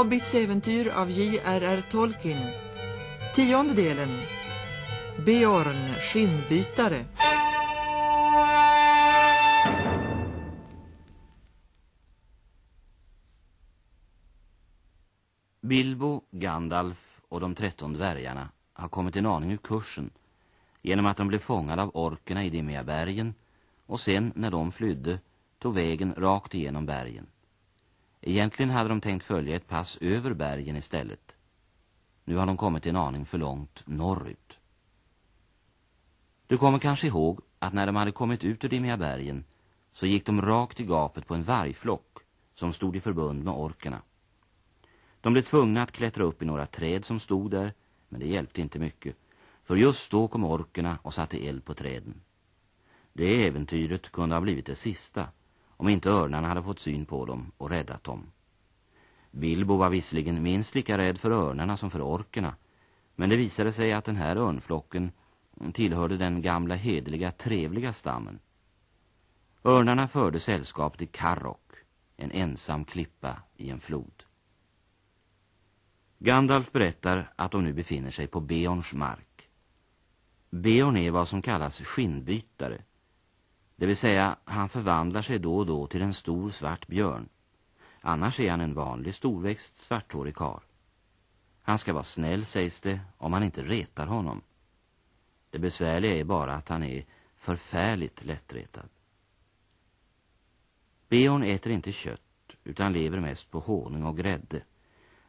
Hobbits äventyr av J.R.R. Tolkien. Tionde delen. Björn skinnbytare. Bilbo, Gandalf och de tretton dvärgarna har kommit en aning ur kursen genom att de blev fångade av orkerna i Demiabergen och sen när de flydde tog vägen rakt igenom bergen. Egentligen hade de tänkt följa ett pass över bergen istället. Nu har de kommit en aning för långt norrut. Du kommer kanske ihåg att när de hade kommit ut ur dimmiga bergen så gick de rakt i gapet på en vargflock som stod i förbund med orkerna. De blev tvungna att klättra upp i några träd som stod där, men det hjälpte inte mycket. För just då kom orkerna och satte eld på träden. Det äventyret kunde ha blivit det sista, om inte örnarna hade fått syn på dem och räddat dem. Bilbo var visserligen minst lika rädd för örnarna som för orkerna, men det visade sig att den här örnflocken tillhörde den gamla hedliga trevliga stammen. Örnarna förde sällskap till Karrock, en ensam klippa i en flod. Gandalf berättar att de nu befinner sig på Beorns mark. Beorn är vad som kallas skinnbytare. Det vill säga, han förvandlar sig då och då till en stor svart björn. Annars är han en vanlig storväxt svarthårig kar. Han ska vara snäll, sägs det, om man inte retar honom. Det besvärliga är bara att han är förfärligt lättretad. Beorn äter inte kött, utan lever mest på honung och grädde.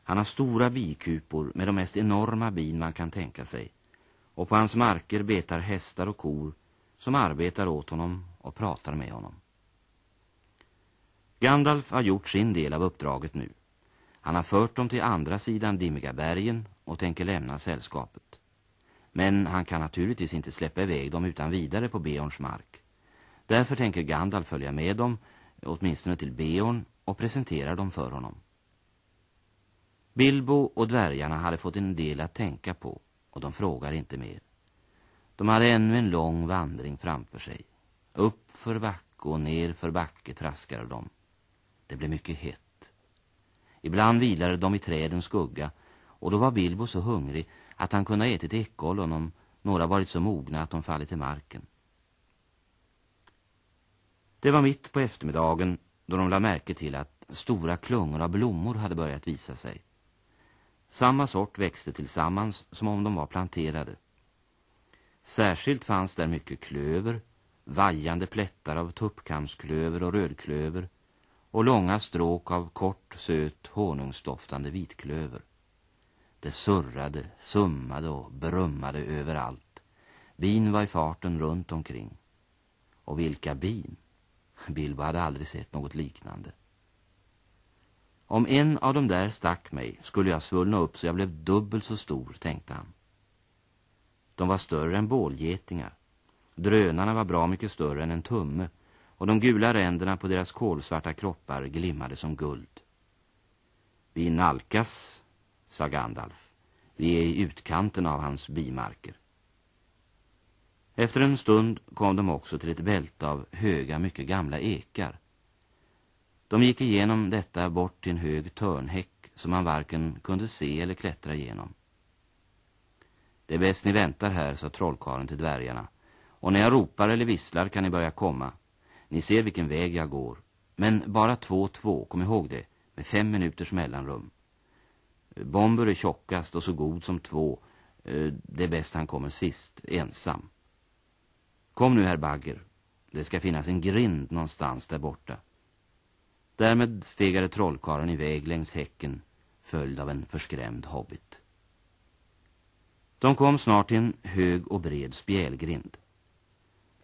Han har stora bikupor med de mest enorma bin man kan tänka sig. Och på hans marker betar hästar och kor som arbetar åt honom och pratar med honom. Gandalf har gjort sin del av uppdraget nu. Han har fört dem till andra sidan Dimmiga bergen och tänker lämna sällskapet. Men han kan naturligtvis inte släppa iväg dem utan vidare på Beorns mark. Därför tänker Gandalf följa med dem, åtminstone till Beorn, och presentera dem för honom. Bilbo och dvärgarna hade fått en del att tänka på och de frågar inte mer. De hade ännu en lång vandring framför sig. Upp för backe och ner för backe traskade de. Det blev mycket hett. Ibland vilade de i trädens skugga och då var Bilbo så hungrig att han kunde ha ätit ekollon om några varit så mogna att de fallit till marken. Det var mitt på eftermiddagen då de lade märke till att stora klungor av blommor hade börjat visa sig. Samma sort växte tillsammans som om de var planterade. Särskilt fanns där mycket klöver, vajande plättar av tuppkamsklöver och rödklöver och långa stråk av kort, söt, honungsdoftande vitklöver. Det surrade, summade och brummade överallt. Bin var i farten runt omkring. Och vilka bin! Bilbo hade aldrig sett något liknande. Om en av dem där stack mig skulle jag svullna upp så jag blev dubbelt så stor, tänkte han. De var större än bålgetingar. Drönarna var bra mycket större än en tumme och de gula ränderna på deras kolsvarta kroppar glimmade som guld. Vi nalkas, sa Gandalf. Vi är i utkanten av hans bimarker. Efter en stund kom de också till ett bälte av höga, mycket gamla ekar. De gick igenom detta bort till en hög törnhäck som man varken kunde se eller klättra igenom. Det är bäst ni väntar här, sa trollkaren till dvärgarna. Och när jag ropar eller visslar kan ni börja komma. Ni ser vilken väg jag går. Men bara två två, kom ihåg det, med fem minuters mellanrum. Bomber är tjockast och så god som två. Eh, det är bäst han kommer sist, ensam. Kom nu, herr Bagger. Det ska finnas en grind någonstans där borta. Därmed stegade trollkaren iväg längs häcken, följd av en förskrämd hobbit. De kom snart till en hög och bred spjälgrind.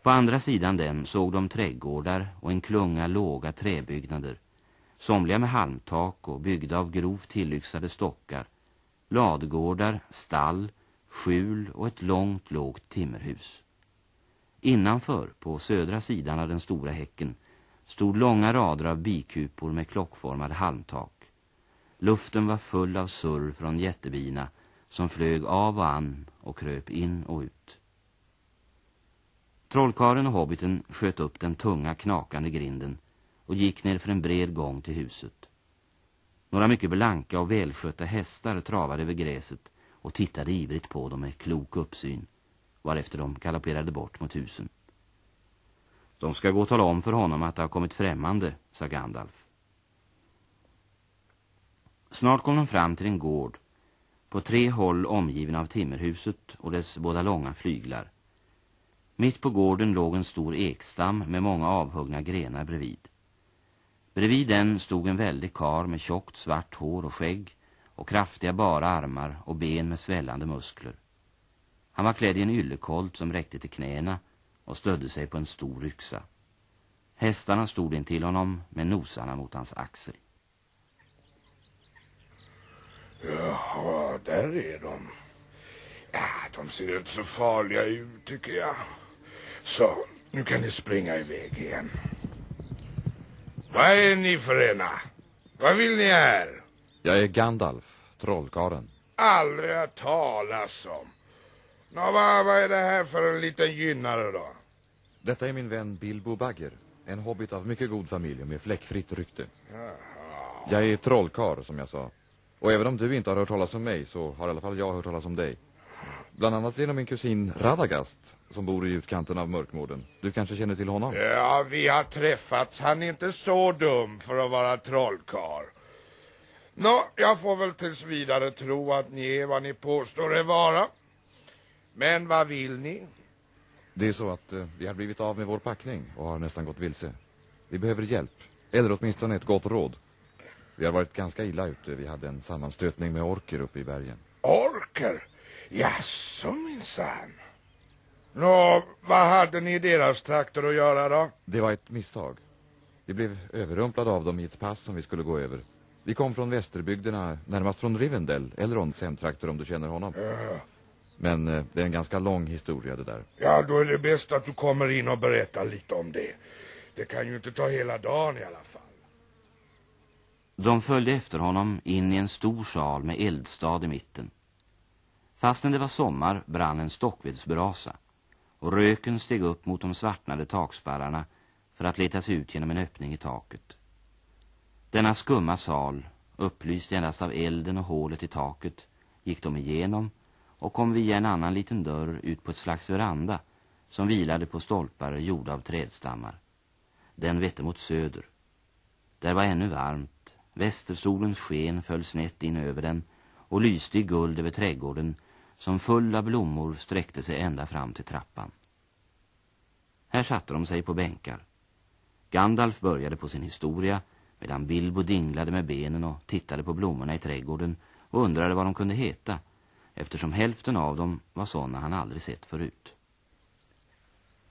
På andra sidan den såg de trädgårdar och en klunga låga träbyggnader, somliga med halmtak och byggda av grovt tillyxade stockar, ladgårdar, stall, skjul och ett långt lågt timmerhus. Innanför, på södra sidan av den stora häcken, stod långa rader av bikupor med klockformade halmtak. Luften var full av surr från jättebina som flög av och an och kröp in och ut. Trollkaren och hobbiten sköt upp den tunga knakande grinden och gick ner för en bred gång till huset. Några mycket blanka och välskötta hästar travade över gräset och tittade ivrigt på dem med klok uppsyn, varefter de galopperade bort mot husen. De ska gå och tala om för honom att det har kommit främmande, sa Gandalf. Snart kom de fram till en gård, på tre håll omgiven av timmerhuset och dess båda långa flyglar. Mitt på gården låg en stor ekstam med många avhuggna grenar bredvid. Bredvid den stod en väldig kar med tjockt svart hår och skägg och kraftiga bara armar och ben med svällande muskler. Han var klädd i en yllekolt som räckte till knäna och stödde sig på en stor yxa. Hästarna stod in till honom med nosarna mot hans axel. Jaha, där är de. Ja, de ser inte så farliga ut tycker jag. Så, nu kan ni springa iväg igen. Vad är ni för ena? Vad vill ni här? Jag är Gandalf, trollkaren. Aldrig hört talas om. Nå, vad, vad är det här för en liten gynnare då? Detta är min vän Bilbo Bagger. En hobbit av mycket god familj med fläckfritt rykte. Jag är trollkar, som jag sa. Och även om du inte har hört talas om mig så har i alla fall jag hört talas om dig. Bland annat genom min kusin Radagast som bor i utkanten av Mörkmården. Du kanske känner till honom? Ja, vi har träffats. Han är inte så dum för att vara trollkar. Nå, jag får väl tills vidare tro att ni är vad ni påstår er vara. Men vad vill ni? Det är så att eh, vi har blivit av med vår packning och har nästan gått vilse. Vi behöver hjälp, eller åtminstone ett gott råd. Vi har varit ganska illa ute. Vi hade en sammanstötning med orker uppe i bergen. Orker? Jaså minsann. Nå, vad hade ni i deras trakter att göra då? Det var ett misstag. Vi blev överrumplade av dem i ett pass som vi skulle gå över. Vi kom från västerbygderna, närmast från Rivendell, Elronds hemtrakter om du känner honom. Men eh, det är en ganska lång historia det där. Ja, då är det bäst att du kommer in och berättar lite om det. Det kan ju inte ta hela dagen i alla fall. De följde efter honom in i en stor sal med eldstad i mitten. Fastän det var sommar brann en stockvedsbrasa och röken steg upp mot de svartnade takspärrarna för att leta sig ut genom en öppning i taket. Denna skumma sal, upplyst endast av elden och hålet i taket, gick de igenom och kom via en annan liten dörr ut på ett slags veranda som vilade på stolpar gjorda av trädstammar. Den vette mot söder. Där var ännu varmt. Västersolens sken föll snett in över den och lyste i guld över trädgården som full av blommor sträckte sig ända fram till trappan. Här satte de sig på bänkar. Gandalf började på sin historia medan Bilbo dinglade med benen och tittade på blommorna i trädgården och undrade vad de kunde heta eftersom hälften av dem var sådana han aldrig sett förut.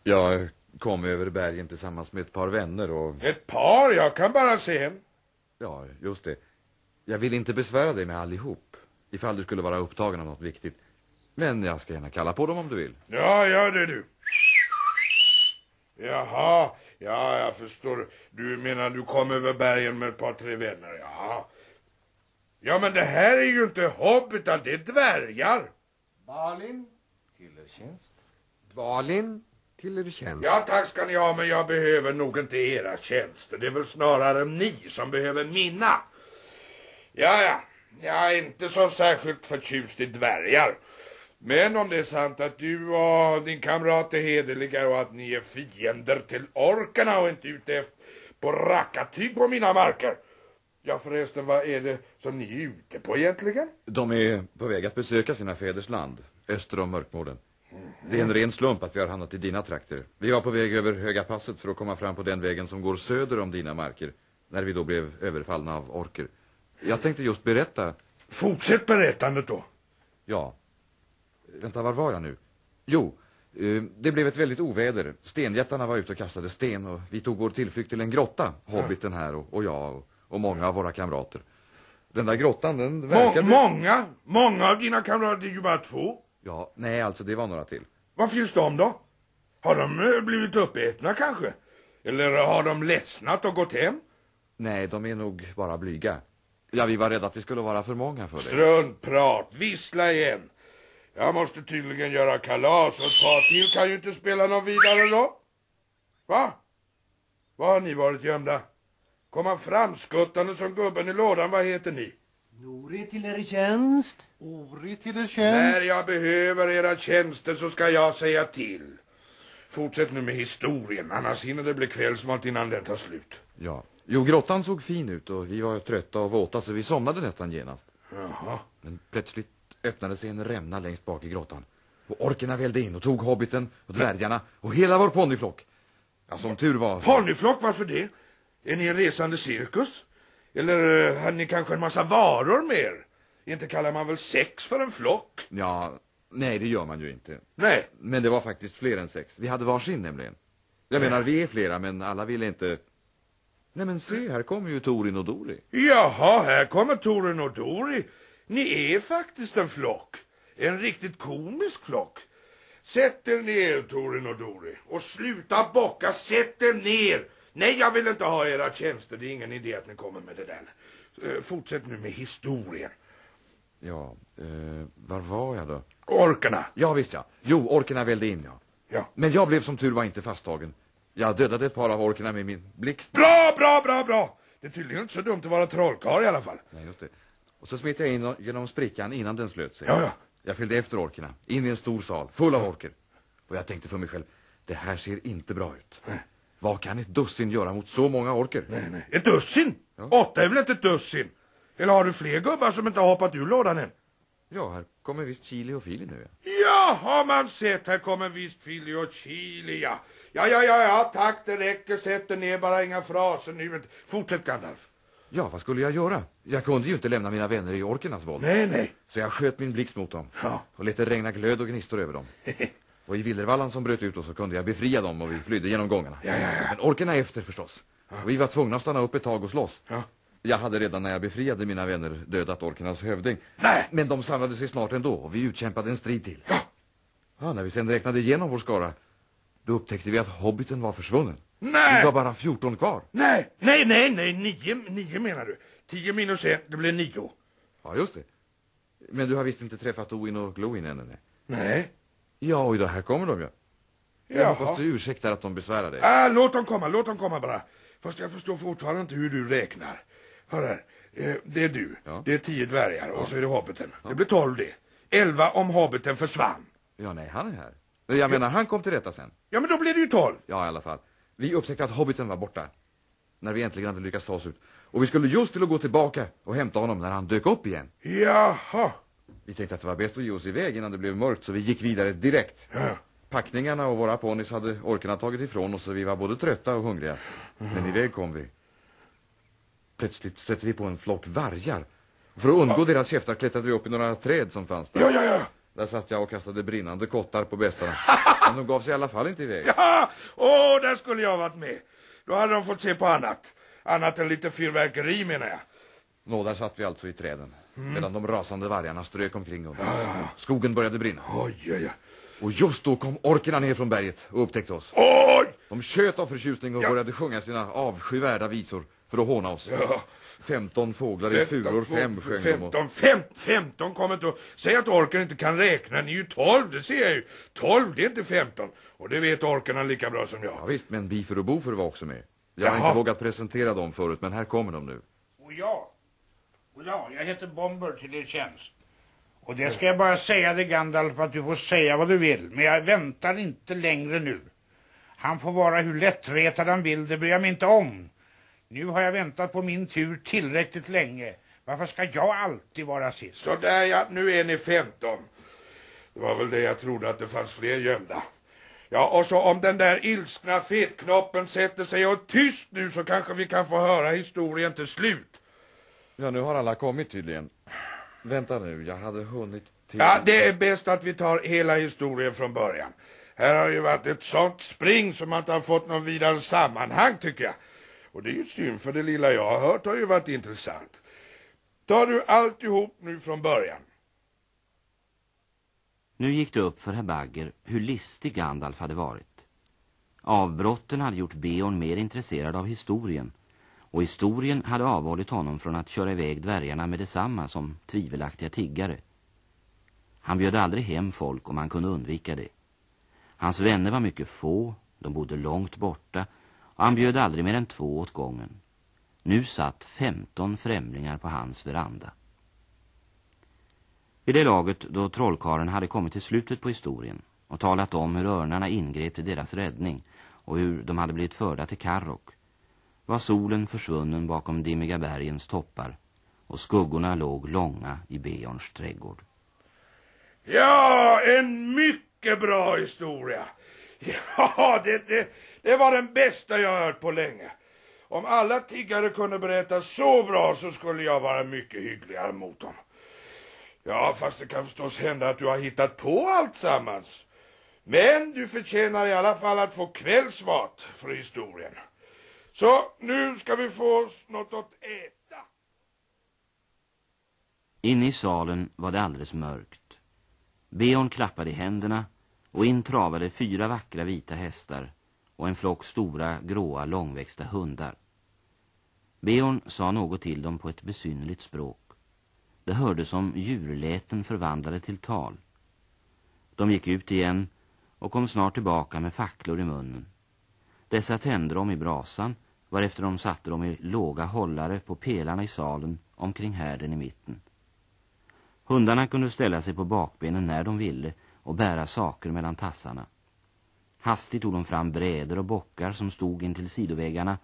Jag kom över bergen tillsammans med ett par vänner och... Ett par? Jag kan bara se en. Ja, just det. Jag vill inte besvära dig med allihop. Ifall du skulle vara upptagen av något viktigt. Men jag ska gärna kalla på dem om du vill. Ja, gör det du. Jaha, ja, jag förstår. Du menar du kom över bergen med ett par, tre vänner, ja. Ja, men det här är ju inte hobbitar, det är dvärgar. Balin, till er tjänst. Dvalin, till er tjänst. Ja, tack ska ni ha, men jag behöver nog inte era tjänster. Det är väl snarare ni som behöver mina. Ja, ja, jag är inte så särskilt förtjust i dvärgar. Men om det är sant att du och din kamrat är hederliga och att ni är fiender till orkarna och inte ute efter på rackartyg på mina marker. Ja förresten, vad är det som ni är ute på egentligen? De är på väg att besöka sina fäders land, öster om Mörkmården. Det är en ren slump att vi har hamnat i dina trakter. Vi var på väg över Höga passet för att komma fram på den vägen som går söder om dina marker. När vi då blev överfallna av orker. Jag tänkte just berätta... Fortsätt berättandet då. Ja. Vänta, var var jag nu? Jo, eh, det blev ett väldigt oväder. Stenjättarna var ute och kastade sten och vi tog vår tillflykt till en grotta, hobbiten här och, och jag och, och många av våra kamrater. Den där grottan, den Må verkade... många? Många av dina kamrater är ju bara två. Ja, nej alltså det var några till. Vad finns de då? Har de eh, blivit uppätna kanske? Eller har de ledsnat och gått hem? Nej, de är nog bara blyga. Ja, vi var rädda att vi skulle vara för många för det. Struntprat, vissla igen. Jag måste tydligen göra kalas och ett par till kan ju inte spela någon vidare då. Va? Var har ni varit gömda? komma framskuttande som gubben i lådan. Vad heter ni? Nori till er tjänst. Ori till er När tjänst. jag behöver era tjänster så ska jag säga till. Fortsätt nu med historien, annars hinner det bli kvällsmat innan den tar slut. Ja. Jo, grottan såg fin ut och vi var trötta och våta så vi somnade nästan genast. Jaha. Men plötsligt öppnade sig en rämna längst bak i grottan. Och orkerna välde in och tog hobbiten och dvärgarna och hela vår ponnyflock. Ja, som tur var... Ponnyflock, varför det? Är ni en resande cirkus? Eller uh, har ni kanske en massa varor med er? Inte kallar man väl sex för en flock? Ja, nej det gör man ju inte. Nej. Men det var faktiskt fler än sex. Vi hade varsin nämligen. Jag menar, vi är flera men alla ville inte... Nej men se, här kommer ju Torin och Dori. Jaha, här kommer Toren och Dori. Ni är faktiskt en flock. En riktigt komisk flock. Sätt er ner, Toren och Dori. Och sluta bocka, sätt er ner. Nej, jag vill inte ha era tjänster. Det är ingen idé att ni kommer med det där. Eh, Fortsätt nu med historien. Ja, eh, var var jag då? Orkerna. Ja, visst ja. Jo, orkerna välde in, ja. Ja. Men jag blev som tur var inte fasttagen. Jag dödade ett par av orkerna med min blixt. Bra, bra, bra, bra. Det är tydligen inte så dumt att vara trollkarl i alla fall. Nej, just det. Och så smet jag in genom sprickan innan den slöt sig. Ja, ja. Jag följde efter orkerna, in i en stor sal, full av orker. Och jag tänkte för mig själv, det här ser inte bra ut. Vad kan ett dussin göra mot så många orker? Nej, nej. Ett dussin? Åtta är väl inte ett dussin? Eller har du fler gubbar som inte har hoppat ur lådan än? Ja, här kommer visst Chili och Fili nu. ja. Ja, har man sett. Här kommer visst Fili och Chili, ja. Ja, ja, ja, ja, tack, det räcker. Sätt er ner, bara inga fraser nu. Fortsätt, Gandalf. Ja, vad skulle jag göra? Jag kunde ju inte lämna mina vänner i orkernas våld. Nej, nej. Så jag sköt min blixt mot dem. Ja. Och lät det regna glöd och gnistor över dem. och i villervallan som bröt ut då så kunde jag befria dem och vi flydde genom gångarna. Ja, ja. Men orkerna efter förstås. Och vi var tvungna att stanna upp ett tag och slåss. Ja. Jag hade redan när jag befriade mina vänner dödat orkernas hövding. Nej. Men de samlade sig snart ändå och vi utkämpade en strid till. Ja, när vi sen räknade igenom vår skara, då upptäckte vi att hobbiten var försvunnen. Nej. Vi var bara 14 kvar. Nej, nej, nej, nej, nio, nio menar du. Tio minus ett, det blir nio. Ja, just det. Men du har visst inte träffat Oin och Glowin ännu, nej? Nej. Ja, då, här kommer de ju. Jag Jaha. hoppas du ursäktar att de besvärar dig. Ah, låt dem komma, låt dem komma bara. Fast jag förstår fortfarande inte hur du räknar. Hör här, eh, det är du, Ja. det är tio dvärgar och så är det hobbiten. Det blir tolv det. Elva om hobbiten försvann. Ja, nej, han är här. Jag menar, han kom till rätta sen. Ja, men då blir det ju tolv. Ja, i alla fall. Vi upptäckte att hobbiten var borta. När vi äntligen hade lyckats ta oss ut. Och vi skulle just till att gå tillbaka och hämta honom när han dök upp igen. Jaha. Vi tänkte att det var bäst att ge oss iväg innan det blev mörkt så vi gick vidare direkt. Ja. Packningarna och våra ponnys hade orkarna tagit ifrån oss så vi var både trötta och hungriga. Men iväg kom vi. Plötsligt stötte vi på en flock vargar. För att undgå deras käftar klättrade vi upp i några träd som fanns där. Ja, ja, ja. Där satt jag och kastade brinnande kottar på bästarna. Men de gav sig i alla fall inte iväg. Ja, åh, där skulle jag varit med. Då hade de fått se på annat. Annat än lite fyrverkeri menar jag. Nå, där satt vi alltså i träden. Medan de rasande vargarna strök omkring oss. Skogen började brinna. Oj, oj, oj. Och just då kom orkerna ner från berget och upptäckte oss. Oj! De tjöt av förtjusning och Ja. började sjunga sina avskyvärda visor för att håna oss. Ja. Femton fåglar i furor, fem sjöng de. och- Femton, fem, femton kommer inte att... Säg att orken inte kan räkna, ni är ju tolv, det ser jag ju. Tolv, det är inte femton. Och det vet orkarna lika bra som Ja jag. visst, men Bifer och Bofer var också med. Jag har Jaha. inte vågat presentera dem förut, men här kommer de nu. Och ja, och ja, jag heter Bomber till er tjänst. Och det ska jag bara säga dig Gandalf att du får säga vad du vill. Men jag väntar inte längre nu. Han får vara hur lättretad han vill, det bryr jag mig inte om. Nu har jag väntat på min tur tillräckligt länge. Varför ska jag alltid vara sist? Så där ja, nu är ni femton. Det var väl det jag trodde att det fanns fler gömda. Ja, och så om den där ilskna fetknoppen sätter sig och tyst nu så kanske vi kan få höra historien till slut. Ja, nu har alla kommit tydligen. Vänta nu, jag hade hunnit till... Ja, det är bäst att vi tar hela historien från början. Här har ju varit ett sånt spring som man inte har fått någon vidare sammanhang tycker jag. Och det är ju synd för det lilla jag har hört har ju varit intressant. Tar du alltihop nu från början? Nu gick det upp för herr Bagger hur listig Gandalf hade varit. Avbrotten hade gjort Beorn mer intresserad av historien och historien hade avhållit honom från att köra iväg dvärgarna med detsamma som tvivelaktiga tiggare. Han bjöd aldrig hem folk om han kunde undvika det. Hans vänner var mycket få, de bodde långt borta och han bjöd aldrig mer än två åt gången. Nu satt 15 främlingar på hans veranda. Vid det laget då trollkaren hade kommit till slutet på historien och talat om hur örnarna ingrep till deras räddning och hur de hade blivit förda till Karrok var solen försvunnen bakom dimmiga bergens toppar och skuggorna låg långa i Beorns trädgård. Ja, en mycket bra historia. Ja, det, det, det var den bästa jag hört på länge. Om alla tiggare kunde berätta så bra så skulle jag vara mycket hyggligare mot dem. Ja, fast det kan förstås hända att du har hittat på allt sammans. Men du förtjänar i alla fall att få kvällsmat för historien. Så nu ska vi få oss något att äta. Inne i salen var det alldeles mörkt. Beon klappade i händerna och intravade fyra vackra vita hästar och en flock stora gråa långväxta hundar. Beorn sa något till dem på ett besynnerligt språk. Det hördes som djurläten förvandlade till tal. De gick ut igen och kom snart tillbaka med facklor i munnen. Dessa tände de i brasan varefter de satte dem i låga hållare på pelarna i salen omkring härden i mitten. Hundarna kunde ställa sig på bakbenen när de ville och bära saker mellan tassarna. Hastigt tog de fram bräder och bockar som stod in till sidoväggarna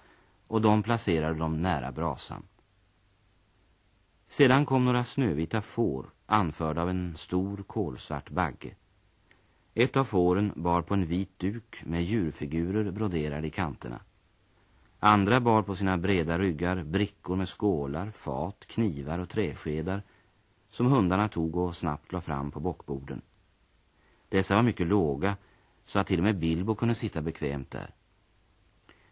och de placerade dem nära brasan. Sedan kom några snövita får anförda av en stor kolsvart bagge. Ett av fåren bar på en vit duk med djurfigurer broderade i kanterna. Andra bar på sina breda ryggar brickor med skålar, fat, knivar och träskedar som hundarna tog och snabbt la fram på bockborden. Dessa var mycket låga så att till och med Bilbo kunde sitta bekvämt där.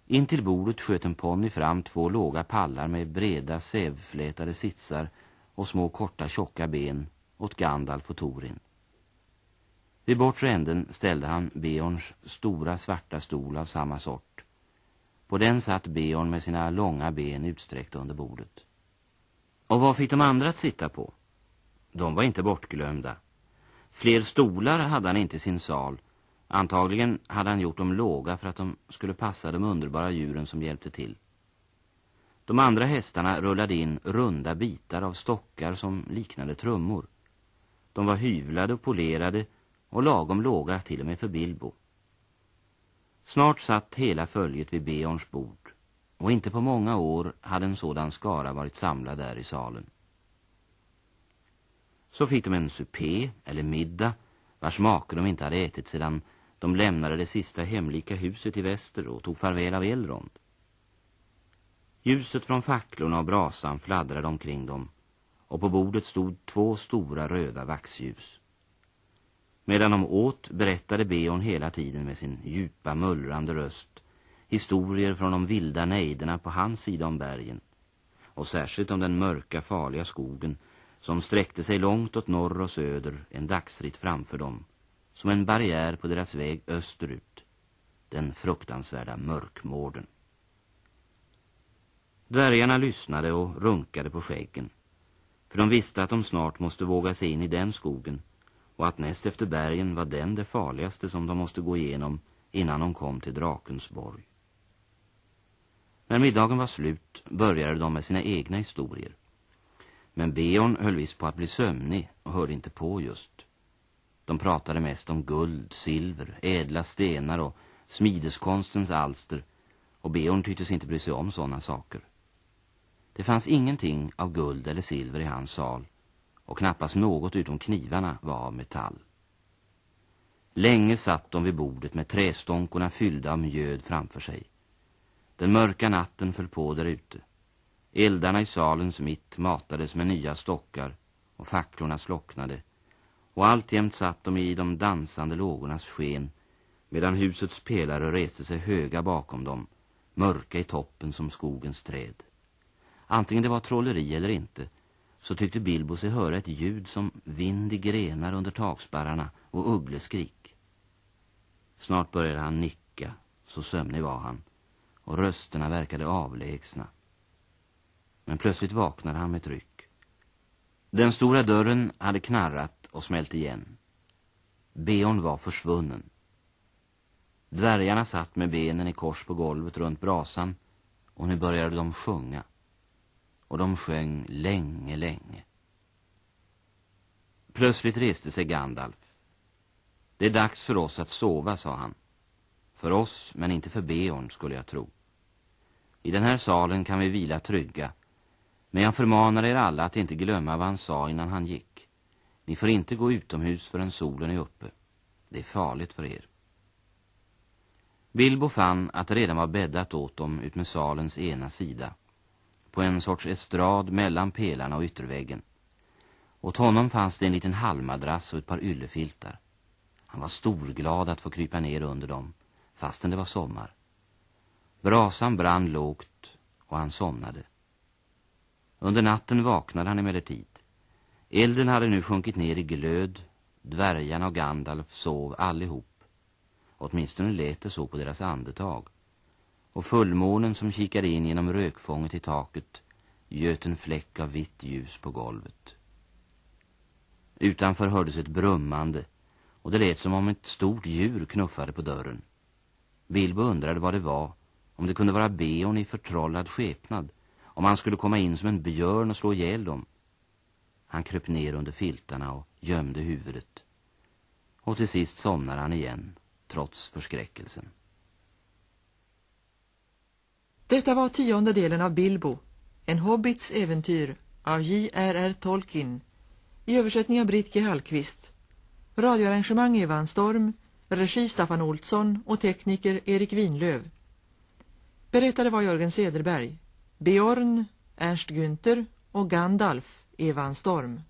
In till bordet sköt en ponny fram två låga pallar med breda sävflätade sitsar och små korta tjocka ben åt Gandalf och Torin. Vid bortre änden ställde han Beorns stora svarta stol av samma sort. På den satt Beorn med sina långa ben utsträckta under bordet. Och vad fick de andra att sitta på? De var inte bortglömda. Fler stolar hade han inte i sin sal. Antagligen hade han gjort dem låga för att de skulle passa de underbara djuren som hjälpte till. De andra hästarna rullade in runda bitar av stockar som liknade trummor. De var hyvlade och polerade och lagom låga till och med för Bilbo. Snart satt hela följet vid Beorns bord och inte på många år hade en sådan skara varit samlad där i salen. Så fick de en supé eller middag vars make de inte hade ätit sedan de lämnade det sista hemlika huset i väster och tog farväl av Elrond. Ljuset från facklorna och brasan fladdrade omkring dem och på bordet stod två stora röda vaxljus. Medan de åt berättade Beon hela tiden med sin djupa mullrande röst historier från de vilda nejderna på hans sida om bergen och särskilt om den mörka farliga skogen som sträckte sig långt åt norr och söder en dagsritt framför dem som en barriär på deras väg österut den fruktansvärda mörkmården. Dvärgarna lyssnade och runkade på skäggen för de visste att de snart måste våga sig in i den skogen och att näst efter bergen var den det farligaste som de måste gå igenom innan de kom till Drakensborg. När middagen var slut började de med sina egna historier. Men Beorn höll visst på att bli sömnig och hörde inte på just. De pratade mest om guld, silver, ädla stenar och smideskonstens alster och Beorn tycktes inte bry sig om sådana saker. Det fanns ingenting av guld eller silver i hans sal och knappast något utom knivarna var av metall. Länge satt de vid bordet med trästånkorna fyllda av mjöd framför sig. Den mörka natten föll på där ute. Eldarna i salens mitt matades med nya stockar och facklorna slocknade och alltjämt satt de i de dansande lågornas sken medan husets pelare reste sig höga bakom dem, mörka i toppen som skogens träd. Antingen det var trolleri eller inte så tyckte Bilbo sig höra ett ljud som vind i grenar under takspärrarna och uggleskrik. Snart började han nicka, så sömnig var han, och rösterna verkade avlägsna. Men plötsligt vaknade han med tryck. Den stora dörren hade knarrat och smält igen. Beon var försvunnen. Dvärgarna satt med benen i kors på golvet runt brasan och nu började de sjunga. Och de sjöng länge, länge. Plötsligt reste sig Gandalf. Det är dags för oss att sova, sa han. För oss, men inte för Beorn, skulle jag tro. I den här salen kan vi vila trygga. Men jag förmanar er alla att inte glömma vad han sa innan han gick. Ni får inte gå utomhus förrän solen är uppe. Det är farligt för er. Bilbo fann att det redan var bäddat åt dem ut med salens ena sida. På en sorts estrad mellan pelarna och ytterväggen. Åt honom fanns det en liten halmadrass och ett par yllefiltar. Han var storglad att få krypa ner under dem, fastän det var sommar. Brasan brann lågt och han somnade. Under natten vaknade han emellertid. Elden hade nu sjunkit ner i glöd. Dvärgarna och Gandalf sov allihop. Åtminstone lät det så på deras andetag. Och fullmånen som kikade in genom rökfånget i taket göt en fläck av vitt ljus på golvet. Utanför hördes ett brummande och det lät som om ett stort djur knuffade på dörren. Bilbo undrade vad det var, om det kunde vara Beon i förtrollad skepnad, om han skulle komma in som en björn och slå ihjäl dem. Han kröp ner under filtarna och gömde huvudet. Och till sist somnade han igen, trots förskräckelsen. Detta var tionde delen av Bilbo, en hobbits äventyr av J.R.R. Tolkien i översättning av Britt G. Hallqvist. Radioarrangemang Evan Storm, regi Staffan Olsson och tekniker Erik Winlöv. Berättare var Jörgen Sederberg, Björn, Ernst Günther och Gandalf, Evan Storm.